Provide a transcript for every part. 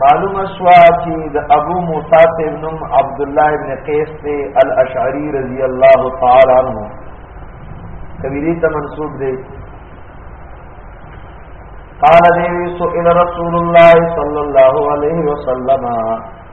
معلوم شوا چې د ابو موسی ابن عبد الله ابن قیس ته الاشعری رضی الله تعالی عنہ کبیری ته منسوب دی قال دی سئل رسول الله صلی الله علیه وسلم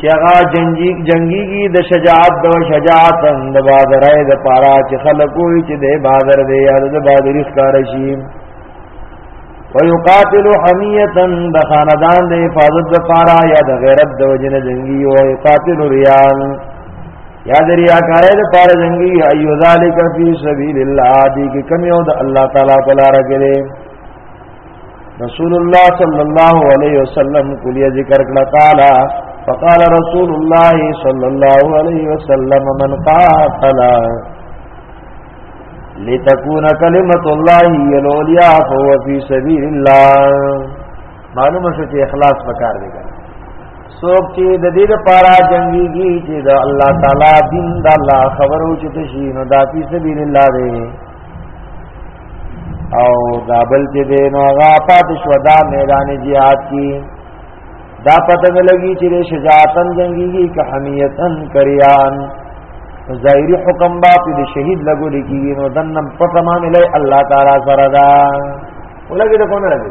چې هغه جنگي جنگيږي د شجاعت د شجاعت د بادرای د پارا چې خلک وي چې د بادر دی یا د بادر ښکار شي ويقاتل حميه د خاندان د حفاظت د پارا یا د غیرت د وجنه جنگي او يقاتل ريان یا د ریاکارې د پارا جنگي ايو ذالک فی سبیل الله دې کې کم یو د الله تعالی په لار کې رسول الله صلی الله علیه وسلم کلیه ذکر کړه قال فقال رسول الله صلی الله علیه وسلم من قاتل لتكون كلمه الله هي العليا فهو في سبيل الله معلومه شو چې اخلاص پکار دی څوک چې د دې لپاره جنگيږي چې د الله تعالی دین د الله خبرو چې شي نو دا په سبيل الله دی او دا بل چې دی نو هغه پاتې شو دا میدان جهاد کې دا پته نه لګي چې شجاعتن جنگيږي که حمیتن کریان ظاهری حکم با په شهید لګو لګي نو دنم په تمام لای الله تعالی سره دا ولګي ته کو نه لګي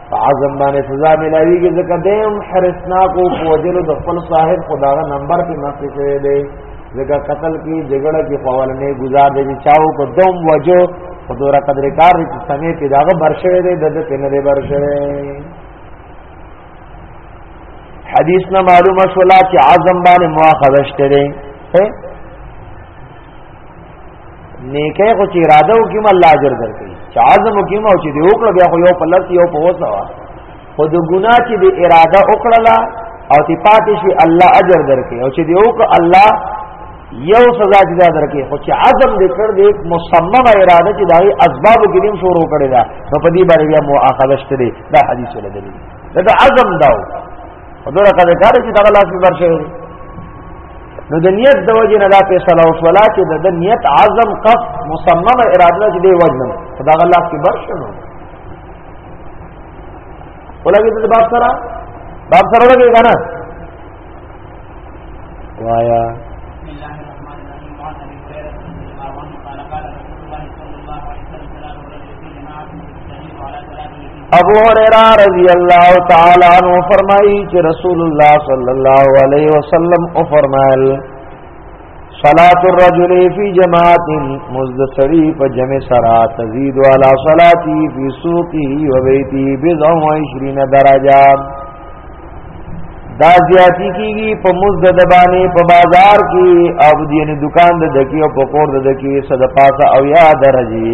عزم باندې سزا ملاویږي ځکه دیم حرسناک او وجل د خپل صاحب خدای نمبر په نقش شوی دی ځکه قتل کی جګړه کی فوالنه گزار دی چاو په دوم وجو په دورا قدر کار چې سمې په داغه برشوي دی د دې نه دی برشوي حدیث نه معلومه شولا چې عزم باندې مؤاخذه شته دی نیکه خو چې اراده وکي مې الله اجر درکړي چې عزم وکي مې او چې دی وکړ بیا خو یو په لس یو په وسه وا خو د ګناه چې دی اراده وکړلا او تی پاتې شي الله اجر درکړي او چې دی وکړ الله یو سزا جدا درکې خو چې عزم دې کړ دې مصممه اراده چې داغي اسباب کریم شروع کړي دا نو په دې باندې بیا مؤاخذه شته دا حدیث ولدلی دا عزم داو دغه کله کار چې دغه لاس مبر شوی دی نو د نیت د وجه نه دا فیصله او صلا چې د نیت عزم قص مصمم اراده چې دی وجنم دا الله کې بر شنو ولګي د باب سره باب سره لګي کنه وایا ابو هريره رضی الله تعالی عنہ فرمایي چې رسول الله صلی الله علیه وسلم او فرمایل صلات الرجل فی جماعت مزد سری په جمع سرا تزيد علی صلاتی فی سوقه و بیتی بضع و 20 درجه دا زیاتی کیږي په مزد د باندې په بازار کې او د یعنی دکان د دکی او په کور د دکی صد پاسه او یا درجه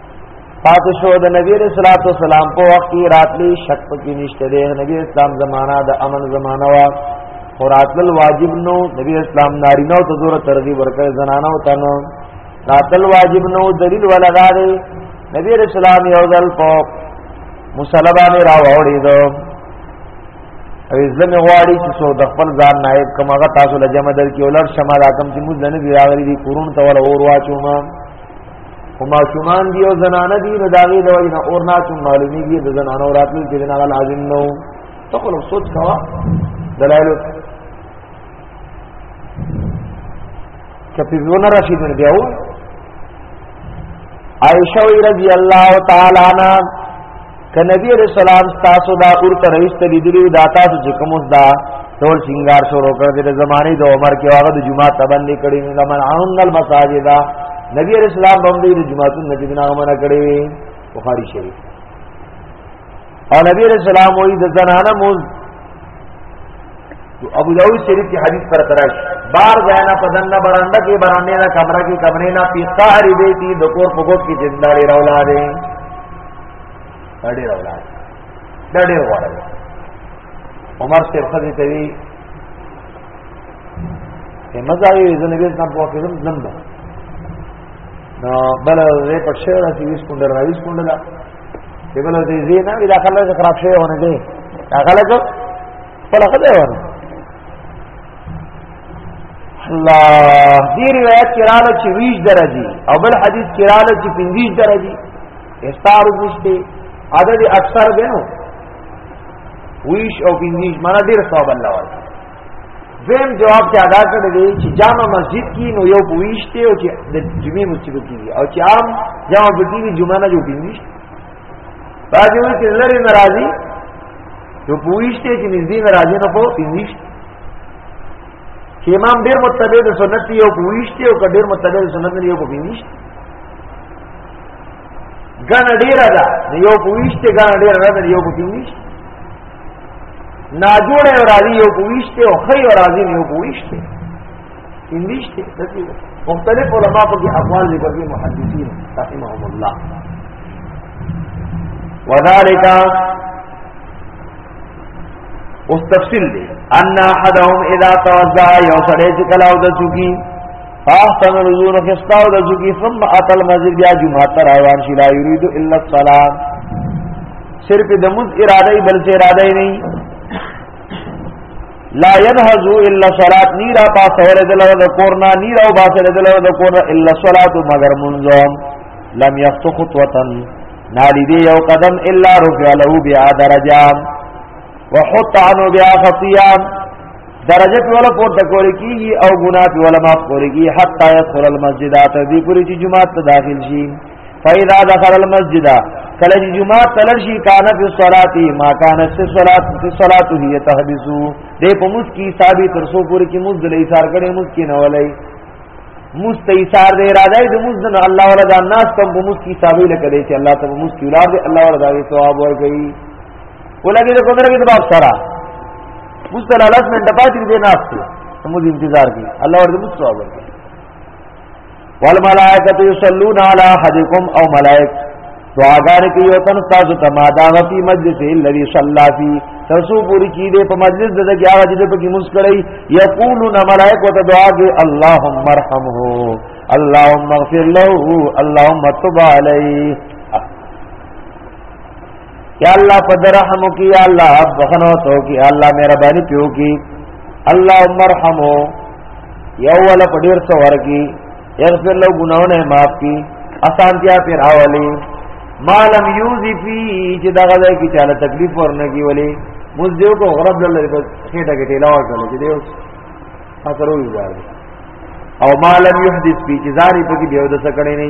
پاتې شو د نبی رسول الله والسلام په وخت کې راتلی شک پکې نشته دی نبی اسلام زمانہ د امن زمانہ وا قراتل واجب نو نبی اسلام نارینه او تزور ترغیب ورکړ زنانه او تنو راتل واجب نو دلیل ولا داري نبی رسول الله یو ځل په مسلمان را وړي دو او اسلام غواړي چې سو د خپل ځان نائب کماغه تاسو لجمه در کې ولر شمال حکم چې موږ نه دی راغلي دي قرون تول اور واچو ما او ماشومان دی او زنانه دی نو داغي د وجه اور نه کوم معلومی دی د زنانه راتلو چې نه لازم نو ته خپل سوچ کوا دلایل کپی زونه راشي دی بیا و عائشہ رضی الله تعالی عنها ک نبی رسول الله تاسو دا اور ته رئیس ته لیدلی دا تاسو چې کوم دا ټول سنگار شروع کړ دې زمانه د عمر کې هغه د جمعه تبندې کړې لمن عون المساجد نبی رسول الله باندې د جمعه تن نجد نه منع کړې بخاری شریف او نبی رسول الله وې د زنانه موز ابو داود شریف کی حدیث پر ترش بار زینا پدن نہ برانڈا کی برانڈے نہ کمرہ کی کمرے نہ پیتا ہری بیتی دکور پکوٹ کی زندہ ری رولا دے ډېر اولاد دا ډېر غوړه عمر صاحب خدي ته وی په مزاوی زنه بیس نه پوه کېدم زم ده نو بل زه په شعر راځي ویس کونډه راویس کونډه دا په بل دې زی نه وی دا خلک خراب شوی ونه دي دا خلک په لغه دی ونه الله دې روایت کړه چې 20 درجه او بل حدیث کړه چې 25 درجه استار نشته عدد اکثر دینو ویش او بنیش مانا ډیر ثواب الله ورکړي زم جواب کې ادا کړی دی چې جامع مسجد کې نو یو پوښتې او چې د جمعې مسجد کې او چې عام جامع بدی کې جمعه نه جوړ کیږي باجی وی چې لری ناراضي یو پوښتې چې نږدې ناراضي نه پو کیږي چې امام ډیر متبع د سنت یو پوښتې او کډیر متبع د سنت نه یو پو کیږي ګڼه ډیره ده یو په ویشته ګڼه ډیره ده یو په ویشته ناجوړه او راضی یو په ویشته او خی او راضی یو په ویشته انګلیشته دسی مختلف علما په کې اقوال ذکر کوي محدثین رحمهم الله وذالک اوس تفصیل دی ان احدهم اذا توضا یو سړی چې کلاو د چوکي فاحسن الوضوء خستاو د ذکی ثم اتى المسجد بیا جمعه تر روان شي لا يريد الا الصلاه صرف د مز اراده بل څه اراده نه لا ينهزو الا صلاه ني را پاسره د لور د کورنا ني را پاسره د لور د کورنا الا صلاه مگر منظم لم يخطو خطوه نالي دي یو قدم الا رفع له بیا درجه وحط عنه بیا خطيئه درجه په ولا پورته کول کیږي او ګناه په ولا معاف کول کیږي حتا يدخل المسجد ته دې پوری چې جمعه ته داخل شي فاذا دخل المسجد کله چې جمعه تلل شي کان فی الصلاه ما کان فی الصلاه فی الصلاه هي تحبسو دې په موږ کی ثابت تر سو پوری کې موږ دلې سار کړي موږ کې نه ولای مستیثار دې را دی د موږ نه الله ولا د الناس په موږ کی ثابت لکه دې چې الله ته موږ کی ولار دې الله ولا دا ثواب ورکړي ولګي د کومره کې د باب سره مستل لاس منډه پاتې دي نه اخته موږ انتظار کی الله ورته موږ ثواب ورکړي والملائکه یصلون علی احدکم او ملائک دعاګانې کوي او تن تاسو ته ما دا وتی مجلس الذي صلى فی تاسو پوری کی دې په مجلس دغه کې هغه دې په کې موږ کړی یقولون ملائکه ته دعا کوي اللهم ارحمه اللهم اغفر له اللهم تب علیه یا الله فدرحم کی یا الله بخنو تو کی یا الله مهربانی پیو کی اللهم ارحمو یو ول پډیر سو ورکی یغفر لو گناونه معاف کی اسانتیا پیر اولی مالم یوزی فی چې دغه ځای کې چاله تکلیف ورنګي ولی موږ دیو کو غرب لله په خېټه کې ټیلا ورکړل چې دیو اثر وی او مالم یحدث فی چې زاری په کې دیو د سکړې نه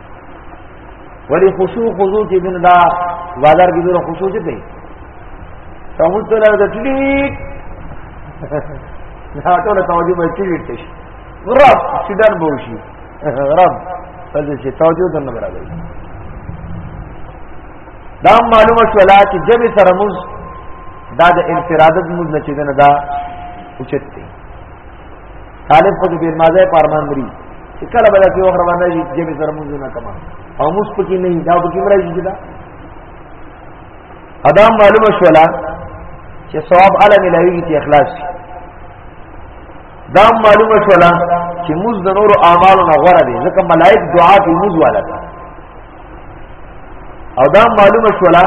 ولی خشوع خضوع کې بن دا بازار کې دغه خشوع څه کوي تاسو ته لږ د ټلیټ دا ټول توجه به ټلیټ شي رب سیدان به شي رب پدې چې توجه د نه برابرې دا معلومه شولا چې جبه سره موږ دا د انفرادت موږ نه چې نه دا اوچت دی طالب خو دې مازه پارمان مري چې کله بل کې وخره باندې شي چې به سره موږ نه کما او موږ پکې نه دا پکې مرای شي دا ادا معلومه شولا چې ثواب اعلی ملایوي چې اخلاص دا معلومه شولا چې موږ د نورو اعمالو نه غوړه دي ځکه ملائک دعا کوي موږ والا او دا معلومه شولا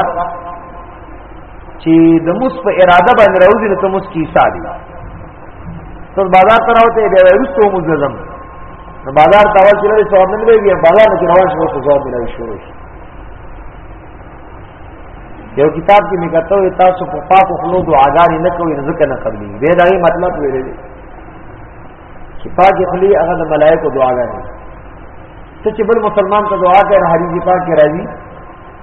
چې د موس په اراده باندې راوځي نو ته موس کی سادي ته بازار ته راوته دی ورستو موس نظم نو بازار ته ورته لري ثواب نه دی بیا بازار نه روان شو ته ثواب نه شروع شي یو کتاب کې مې کتو تاسو په پاکو خلو دعاګانې نه کوي ځکه نه قبلي دی دا مطلب ویلې چې پاک خلی هغه د ملائکه دعاګانې ته چې بل مسلمان ته دعا کوي حدیث پاک کې راځي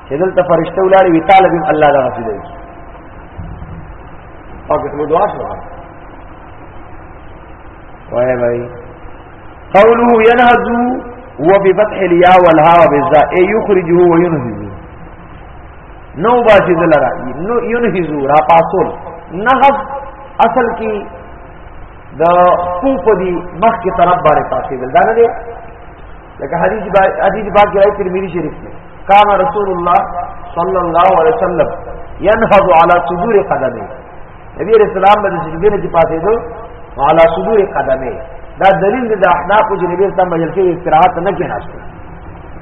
چې دلته فرشته ولاړې وی طالب الله دا رسول دی پاک خلی دعا شو وای وای قوله ينهزو وبفتح الياء والهاء وبالزاء اي يخرجه وينهزه نو باسی دلرا نو ينهزو را پاسول نهز اصل کی د کو په دی مخ کې طرف باندې پاتې دل دا نه دی لکه حدیث با حدیث با کې راځي ترمذی شریف کې کان رسول الله صلی الله علیه وسلم ينهض على صدور قدمه نبی رسول الله باندې چې دینه چې پاتې دو على صدور قدمه دا دلیل دی د احناف او جنبی ته مجلس کې استراحت نه کې ناشته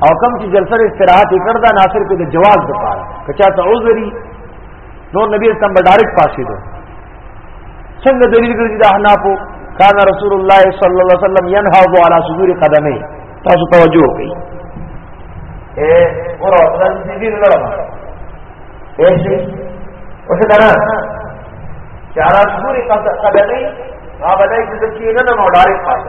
او کم چې جلسه استراحت کړدا ناصر کې د جواز د پاره کچا ته عذري نور نبی اسلام به ډایرک پاسې دو څنګه دلیل ګرځي د احنافو کان رسول الله صلی الله علیه وسلم ينهض على صدور قدمه تاسو توجه کړئ اے اور اصل دې نه لړم اے شي او څه درا چې على صدور قدمه هغه دای چې کینه نه ډایرک پاسې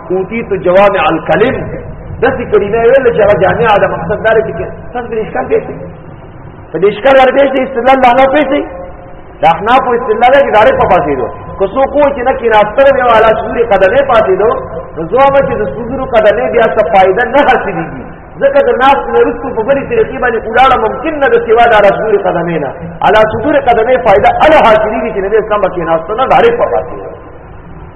اوتی تو جوامع الکلم داسې کلمه ویل چې هغه جامع ده مقصد دار دي کې تاسو به اشکال پیسې په دې اشکال ورته چې استدلال لا نه پیسې دا احنا په استدلال کې دارې په پاسې دو کو سو کو چې نه کې راستر دی والا سوري قدمه پاسې دو زوابه چې د سورو قدمه بیا څه فائدہ نه حاصلېږي ځکه د ناس نه رسو په بری طریقې باندې کولاړه ممکن نه د سیوا د رسول قدمه نه علا صدور قدمه فائدہ اله حاصلېږي چې نبی اسلام کې ناس نه دارې په پاسې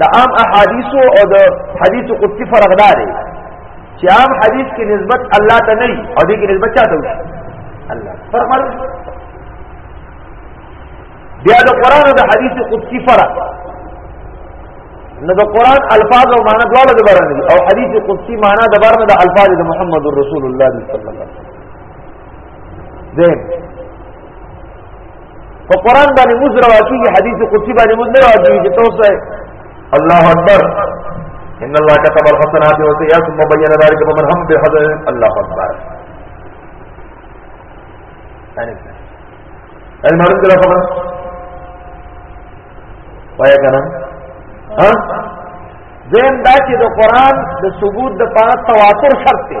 د عام احادیث او د حدیث قدسی فرق دا دی چې عام حدیث کې نسبت الله ته نه او دې کې نسبت چاته وي الله فرق بیا د قران او د حدیث قدسی فرق نو د قران الفاظ او معنا دواړه د بارنه دي او حدیث قدسی معنا د بارنه د الفاظ د محمد رسول الله صلی الله علیه وسلم په قران باندې موږ راوچیږي حدیث قدسی باندې موږ نه راوچیږي چې تاسو الله اکبر ان الله كتب الحسنات والسيئات ثم بين ذلك فمن هم بحسن الله اكبر يعني المعلوم كده خبر وای کنه ها زم دا چې د قران د ثبوت د پاره تواتر شرط دی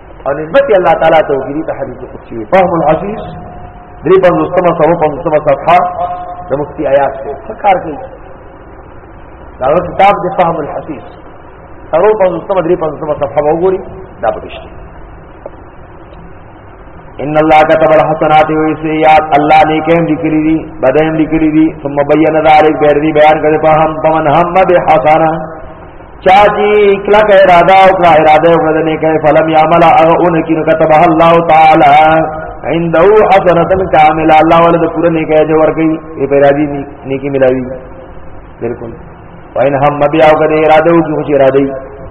او نسبت الله تعالی ته وګړي ته حدیث قدسی فهم الحدیث درې په لوستمه سره په لوستمه صفحه د مفتی آیات ته فکر کوي دا کتاب د فهم الحدیث سره په لوستمه درې په لوستمه صفحه وګوري دا پکشته ان الله كتب الحسنات والسيئات الله نے کہم ذکر دی بدہم ذکر دی ثم بین ذلك بیان کرے پہم پمن ہم بحسنہ چا چې کلا کا اراده او کلا اراده او کړه نه کوي فلم يعمل هغه اون کې نو كتب الله تعالی عنده حسنه كامله الله ولد پوره نه کوي جوړ کوي په ارادي نیکی ملاوي بالکل وان هم بیا او کړه اراده او کې اراده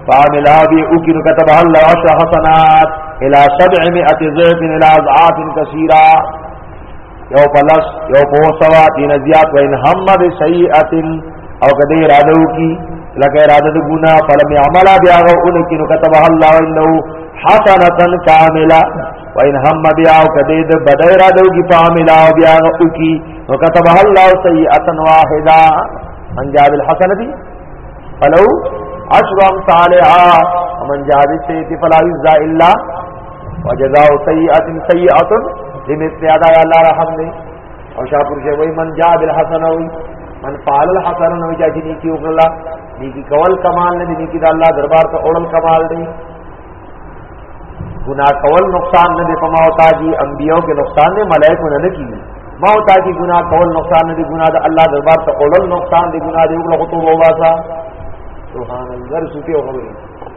فعمل بي او کې نو كتب الله عشر حسنات الى 700 ضعف الى اضعاف كثيره یو پلس یو په سوا دین زیات وین هم به سیئات او کدی اراده کی لکه اراده د ګنا فلم عمل بیا او ان کی نو كتب الله انه حسنه کامله وان هم بیا او کدی د بد اراده کی په عمل او بیا او کی نو كتب الله سیئات واحده من جاء بالحسنه فلو عشر امثالها ومن جاء بالسيئه فلا يجزى الا وجزاء سیئات سیئات لمثل ادا الله رحم دی او شاپور شي وای من جاء بالحسن وای من فعل الحسن نو چا چې نیکی وکړه نیکی کول کمال نه دی نیکی د الله دربار ته اورل کمال دی ګناه کول نقصان نه دی په ما او تاجي انبيو کې نقصان نه ملائکه نه کیږي ما او تاجي ګناه کول نقصان نه دی ګناه د الله دربار ته اورل نقصان دی ګناه دی وکړه خطوبه واسا سبحان الله رسول الله